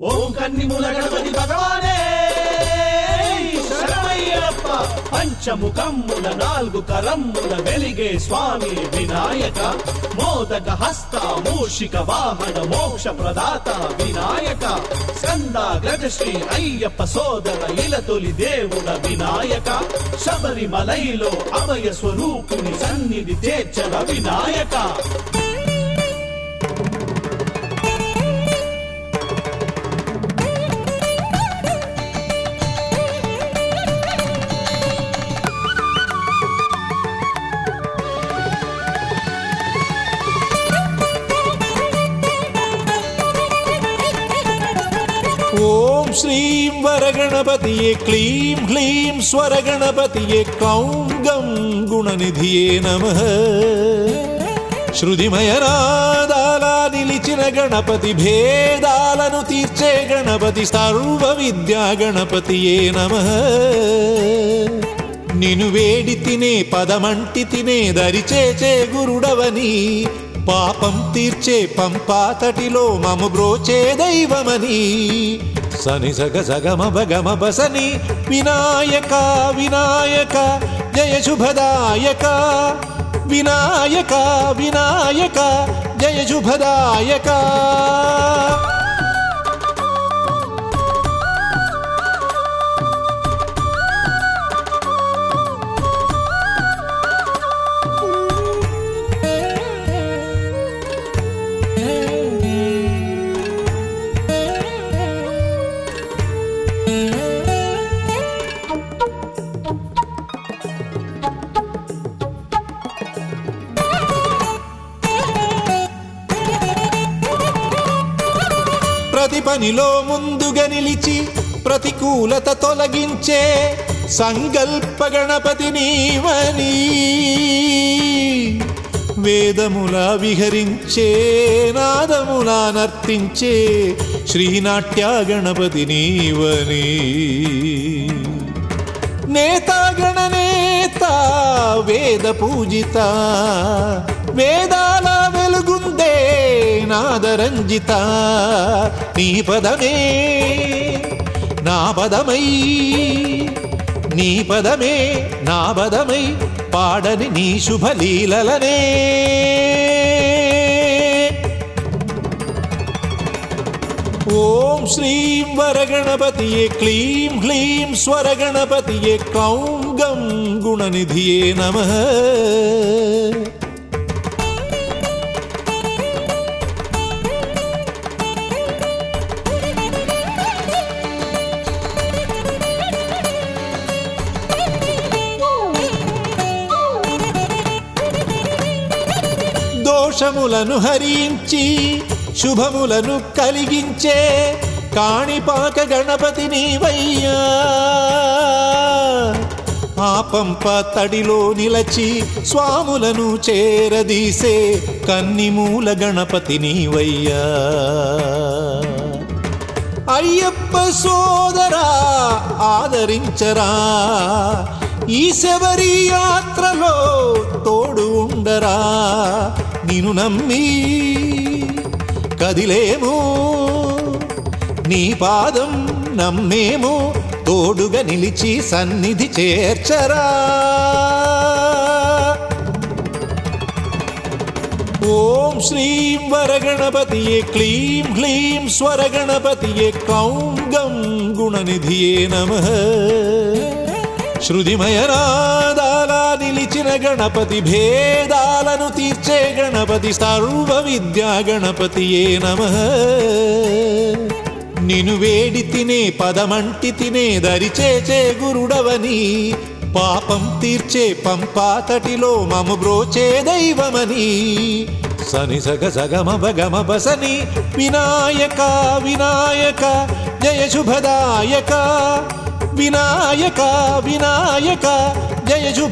ఓం కన్నిముల గణపతి భగవానే! శరణమయ్యప్ప! పంచముఖమ్ముల నాలుగు కరమ్ముల వెలిగే స్వామి వినాయక! మోదక హస్త మూషిక వాహన మోక్ష ప్రదాత వినాయక! స్కంద గజశ్రీ అయ్యప్ప సోదర ఇలతొలి దేవుడ వినాయక! శబరిమలైలో అభయ స్వరూపుని సన్నిధి చేర్చల వినాయక! ఓం శ్రీం వరగణపతియే క్లీం హ్లీం స్వరగణపతియే క్లౌం గం గుణనిధియే నమ. శృతిమయనాదాల నిలిచిన గణపతి భేదాలను తీర్చే గణపతి సర్వ విద్యా గణపతియే నమ. నిను వేడి తినే పదమంటి తినే దరిచేచే గురుడవని పాపం తీర్చే పంపాతటిలో మము బ్రోచే దైవమని. సని సగ సగమ భగమ బసని. వినాయక వినాయక జయ శుభదాయక. వినాయక వినాయక జయ శుభదాయక. ప్రతి పనిలో ముందుగా నిలిచి ప్రతికూలత తొలగించే సంకల్ప గణపతి నీవని. వేదముల విహరించే నాదముల నర్తించే శ్రీనాట్య గణపతి నీవని. నేతాగణనేత వేద పూజిత వేదాల నాదరంజిత నీ పదమే నా పదమై నీ పదమే నా పదమై పాడని నీ శుభలీలలనే ఓం శ్రీం వరగణపతియే క్లీం హ్లీం స్వరగణపతియే క్లౌం గం గుణనిధియే దోషములను హరించి శుభములను కలిగించే కాణిపాక గణపతి నీవయ్యా. పాపంప తడిలో నిలచి స్వాములను చేరదీసే కన్నిమూల గణపతి నీవయ్యా. అయ్యప్ప సోదరా ఆదరించరా. ఈ శబరి యాత్రలో తోడు ఉండరా. నిను నమ్మి కదిలేమో నీ పాదం నమ్మేమో తోడుగా నిలిచి సన్నిధి చేర్చరా. ఓం శ్రీం వరగణపతియే క్లీం హ్లీం స్వరగణపతియే క్లౌం గం గుణనిధియే నమ. శృతిమయనాదాల నిలిచిన గణపతి భేదాలను తీర్చే గణపతి సర్వ విద్యా గణపతియే నమ. నిను వేడి తినే పదమంటి తినే దరిచేచే గురుడవని పాపం తీర్చే పంపాతటిలో మము బ్రోచే దైవమని సని సగ సగమ భగమ బసని వినాయక వినాయక జయ శుభదాయక వినాయక వినాయక जयजु